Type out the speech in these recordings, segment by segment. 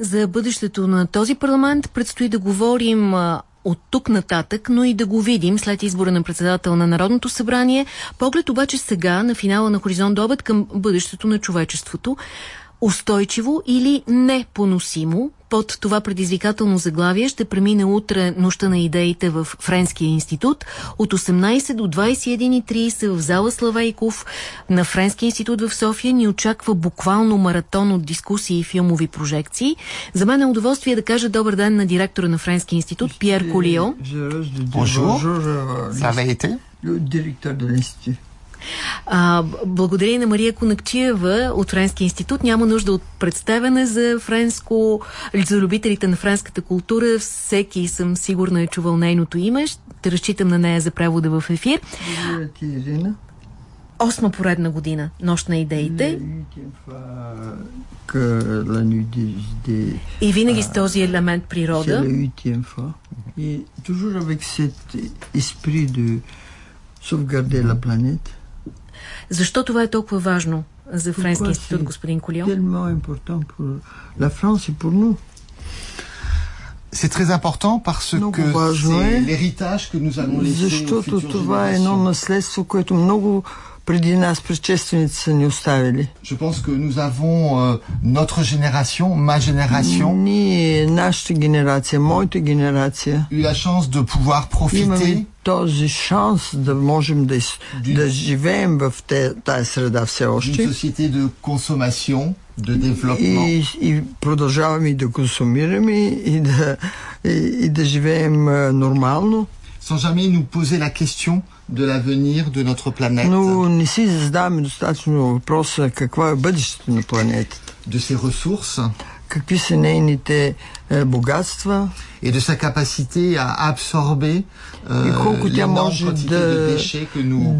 За бъдещето на този парламент предстои да говорим от тук нататък, но и да го видим след избора на председател на Народното събрание. Поглед обаче сега на финала на Хоризонт до обед към бъдещето на човечеството. Устойчиво или непоносимо? Под това предизвикателно заглавие ще премине утре нощта на идеите в Френския институт. От 18 до 21.30 в зала Славейков на Френския институт в София ни очаква буквално маратон от дискусии и филмови прожекции. За мен е удоволствие да кажа добър ден на директора на Френския институт Пьер Колио. Bonjour, ça va été Директор de l'institut. А, благодарение на Мария Конакчиева от Френския институт няма нужда от представяне за френско, за любителите на френската култура. Всеки съм сигурна е чувал нейното име. Ще разчитам на нея за превода в ефир. Благодаря ти, Ирина. Осма поредна година. Нощ на идеите. Des И винаги с този елемент природа. Et toujours avec cet esprit de sauvegarder la planète. Защо това е толкова важно за Френския Pourquoi институт, c'est господин Колио? Tellement important pour la France et pour nous. C'est très important parce Много que важно е, c'est l'héritage que nous allons laisser aux Защото futures това е едно générations. наследство, което много преди нас предшественици са ни оставили. Je pense que nous avons euh, notre génération, ma génération, Ние, нашата генерация, моята генерация, eu la chance de pouvoir profiter имаме Този шанс да можем да, из- Ди- да живеем в те, тая среда все d'une още société de consommation, de développement. и, и продължаваме и да консумираме и да, и, и да живеем а, нормално, sans jamais nous poser la question de l'avenir de notre planète, но не си задаваме достатъчно въпроса какво е бъдещето на планетата, de ses ressources какви са нейните е, богатства et de sa capacité à absorber и euh, колко тя може de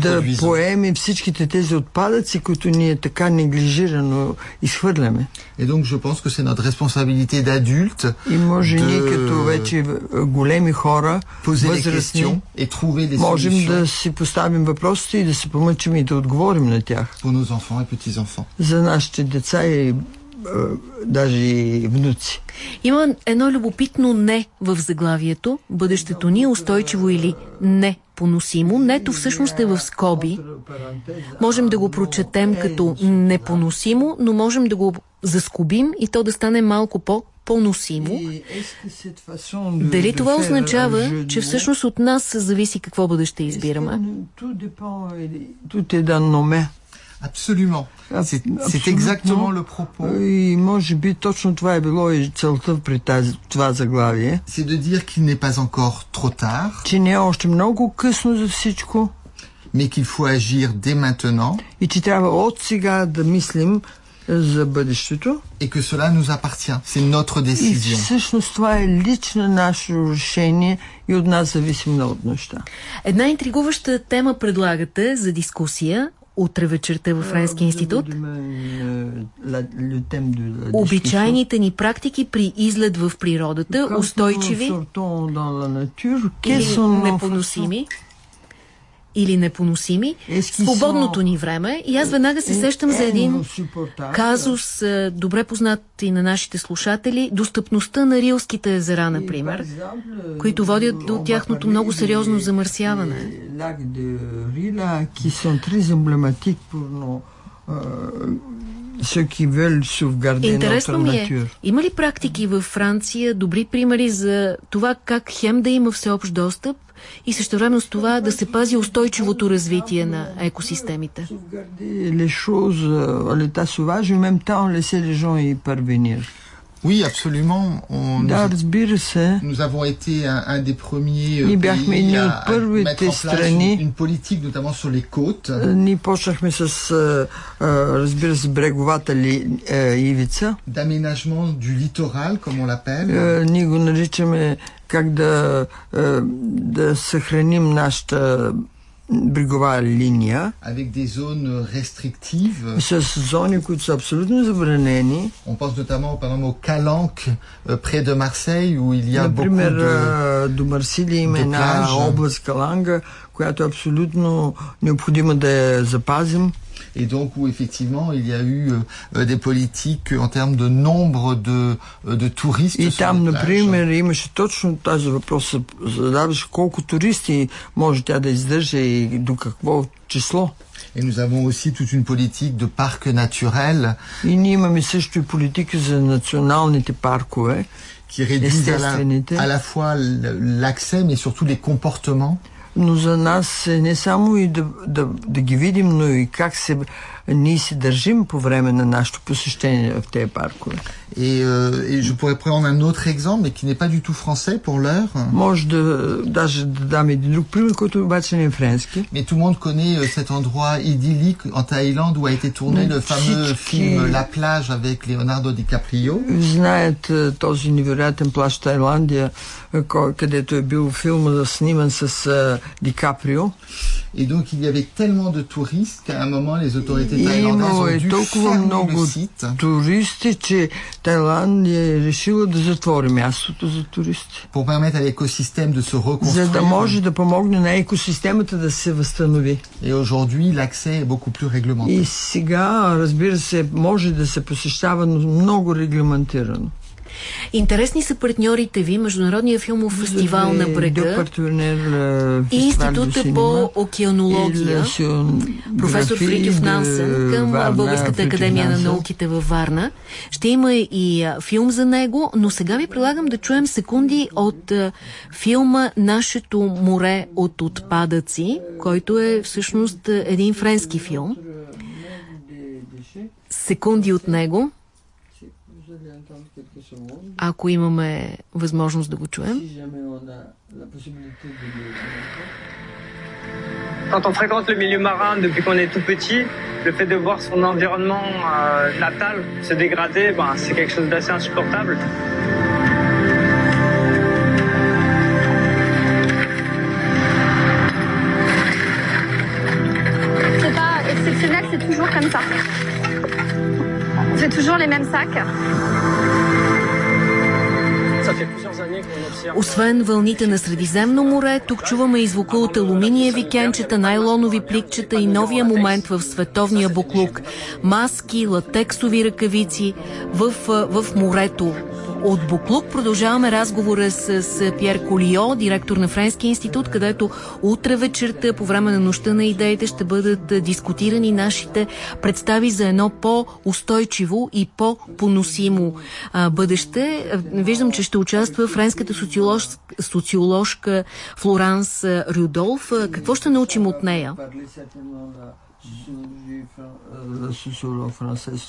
да, да поеме всичките тези отпадъци, които ние така неглижирано изхвърляме. Et donc je pense que c'est notre responsabilité d'adulte И може Да. ние като вече е, големи хора, възрастни, et можем да си поставим въпросите и да се помъчим и да отговорим на тях. pour nos enfants et petits-enfants. За нашите деца и е, даже и внуци. Има едно любопитно не в заглавието. Бъдещето ни е устойчиво или не поносимо. Нето всъщност е в скоби. Можем да го прочетем като непоносимо, но можем да го заскобим и то да стане малко по-поносимо. Дали това означава, че всъщност от нас зависи какво бъдеще избираме? Tout est dans nos mains. Absolument. Аб- C'est абсолютно. exactement le propos. И може би точно това е било и целта при тази, това заглавие, C'est de dire qu'il n'est pas encore trop tard, че не е още много късно за всичко mais qu'il faut agir dès maintenant и че трябва от сега да мислим е, за бъдещето. et que cela nous appartient. C'est notre И décision. всъщност това е лично наше решение и от нас зависи много неща. Една интригуваща тема предлагате за дискусия утре вечерта във Френския институт. Обичайните ни практики при излет в природата, устойчиви или непоносими или непоносими, свободното ни време. И аз веднага се сещам за един казус, е, добре познат и на нашите слушатели, достъпността на Рилските езера, например, които водят до тяхното много сериозно замърсяване. Lacs de Rila qui sont très emblématiques pour nos, ceux qui veulent sauvegarder notre Интересно ми е, има ли практики във Франция, добри примери за това как хем да има всеобщ достъп и също време с това да се пази устойчивото развитие на екосистемите? Les choses euh, à l'état sauvage en même temps laisser les gens y parvenir. Oui, absolument. On, Да, nous, разбира се. nous avons été un, un des premiers euh, Ние бяхме едни pays от à, à първите mettre en place страни. une, une politique, notamment sur les côtes, Е, Ние почнахме с, а, а, разбира се, бреговата ли, а, ивица. d'aménagement du littoral, comme on l'appelle. Брегова линия avec des zones restrictives. с зони, които са абсолютно забранени. On pense notamment par exemple au Calanque, euh, près de Marseille, où il y a Например, beaucoup de... до Марсилия има една област Каланга, която е абсолютно необходимо да я запазим. Et donc où effectivement il y a eu euh, des politiques en termes de nombre de, euh, de touristes. И sur там, les plages. например, имаше точно този въпрос, се задаваше колко туристи може тя да издържа и до какво число. Et nous avons aussi toute une politique de parcs naturels И ние имаме също и политика за националните паркове, qui réduisent à la, Естествените. à la fois l- l'accès mais surtout les comportements. Но за нас е не само и да, да, да ги видим, но и как се, ние се държим по време на нашето посещение в тези паркове. Et, euh, et je pourrais prendre un autre exemple, mais qui n'est pas du tout français pour l'heure. Може да даже да дам един друг пример, който обаче не е френски. Mais tout le monde connaît euh, cet endroit idyllique en Thaïlande où a été tourné Mais le fameux всички- film La plage avec Leonardo DiCaprio. Знаят е, този невероятен плащ в Тайландия, е, кой- където е бил филма сниман с е, Ди Каприо. Et donc il y avait tellement de touristes qu'à un moment les autorités И thaïlandaises имало е толкова много туристи, че Тайландия е решила да затвори мястото за туристи. За да може да помогне на екосистемата да се възстанови. И сега, разбира се, може да се посещава, но много регламентирано. Интересни са партньорите ви, Международния филмов фестивал на брега euh, и Института по океанология. професор Фритюф Нансен към Българската академия на науките във Варна. Ще има и филм за него, но сега ви предлагам да чуем секунди от филма Нашето море от отпадъци, който е всъщност един френски филм. Секунди от него, ако имаме възможност да го чуем. Quand on fréquente le milieu marin depuis qu'on est tout petit, le fait de voir son environnement euh, natal se dégrader, ben, c'est quelque chose d'assez insupportable. C'est pas exceptionnel, c'est toujours comme ça. Toujours les mêmes sacs. Observe. Освен вълните на Средиземно море, тук чуваме и звука от алуминиеви кенчета, найлонови пликчета и новия момент в световния буклук. Маски, латексови ръкавици в, в морето. От Буклук продължаваме разговора с, Пьер Колио, директор на Френския институт, където утре вечерта по време на нощта на идеите ще бъдат дискутирани нашите представи за едно по-устойчиво и по-поносимо бъдеще. Виждам, че ще участва френската социолож... социоложка Флоранс Рюдолф. Какво ще научим от нея? La sociologue française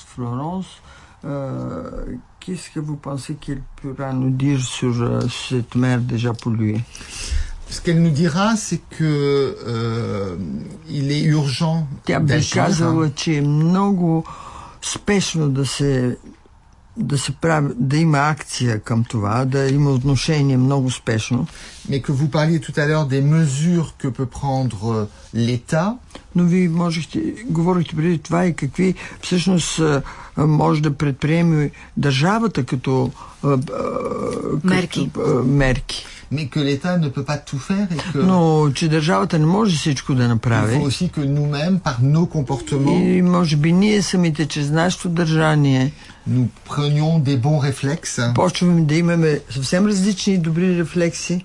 euh, qu'est-ce que vous pensez qu'elle pourra nous dire sur euh, cette mer déjà polluée Ce qu'elle nous dira, c'est que euh, il est urgent Тя би d'agir. казала, че е много спешно да се да се прави, да има акция към това, да има отношение много спешно. Mais que vous parliez tout à l'heure des mesures que peut prendre euh, l'État. Но вие можехте, говорихте преди това и какви всъщност а, а, може да предприеме държавата като, а, Мерки. като мерки. mais que l'État ne peut pas tout faire et que Но че държавата не може всичко да il faut направи. aussi que nous-mêmes, par nos comportements, И може би ние самите, чрез нашето държание, nous prenions des bons réflexes. почваме да имаме съвсем различни добри рефлекси.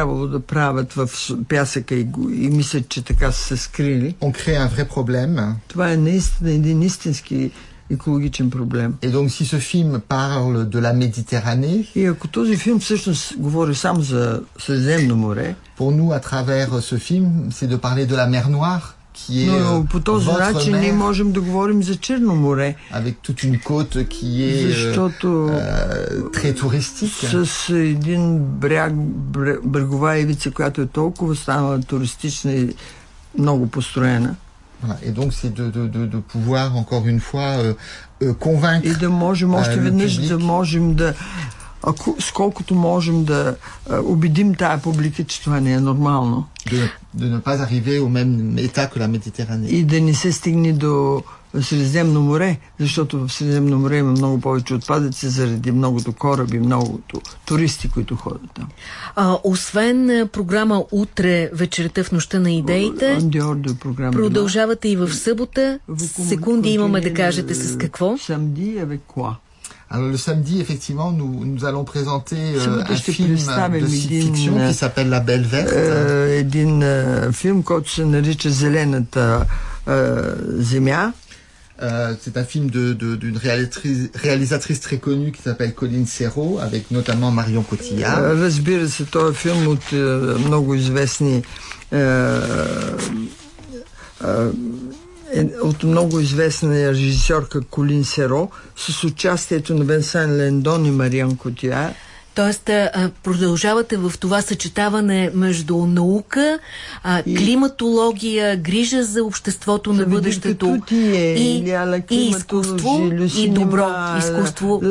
ги гледаме тези хора, които си крият всъщност това, което не би трябвало да правят в с- пясъка и, го- и мислят, че така са се скрили, on crée un vrai problème. това е наистина един истински екологичен проблем. Et donc si ce film parle de la Méditerranée, И ако този филм всъщност говори само за Средиземно море, pour nous, à travers ce film, c'est de parler de la mer Noire, qui est но euh, по този votre начин ние mer, можем да говорим за Черно море, avec toute une côte qui est euh, защото euh, très touristique. с един бряг, бре- брегова ивица, която е толкова станала туристична и много построена. Voilà. Et donc c'est de, de, de, de pouvoir encore une fois euh, euh, convaincre. И да можем още le веднъж public. да можем да ако, сколкото можем да а, убедим тая публика, че това не е нормално de, de ne pas arriver au même état que la Méditerranée. и да не се стигне до Средиземно море, защото в Средиземно море има много повече отпадъци заради многото кораби, многото туристи, които ходят там. А, освен програма Утре вечерта в нощта на идеите, програма продължавате и в събота. Секунди имаме да кажете с какво. Самди avec quoi? Alors le samedi, effectivement, nous, nous allons présenter euh, Събота un ще film представим de един, fiction euh, qui s'appelle La Belle Verte. Е, един е, филм, който се нарича Зелената е, земя. Euh, c'est un film de- de- d'une réalisatrice, réalisatrice très connue qui s'appelle Colline Serrault, avec notamment Marion Cotillard. Е, Разбира се, този филм от е, много известни е, от много известна режисьорка Колин Серо с участието на Венсан Лендон и Мариан Котия. Тоест, а, продължавате в това съчетаване между наука, а, И- климатология, грижа за обществото на бъдещето est. и, и изкуство, и добро изкуство,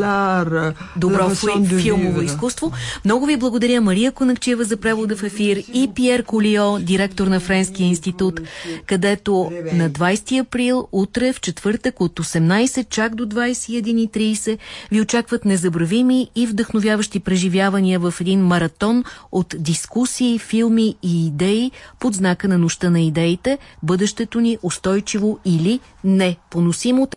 добро филмово изкуство. Много ви благодаря Мария Конакчева за превода в ефир и Пьер Колио, директор на Френския институт, където на 20 април, утре в четвъртък от 18 чак до 21.30 ви очакват незабравими и вдъхновяващи преживявания в един маратон от дискусии, филми и идеи под знака на нощта на идеите, бъдещето ни устойчиво или непоносимо.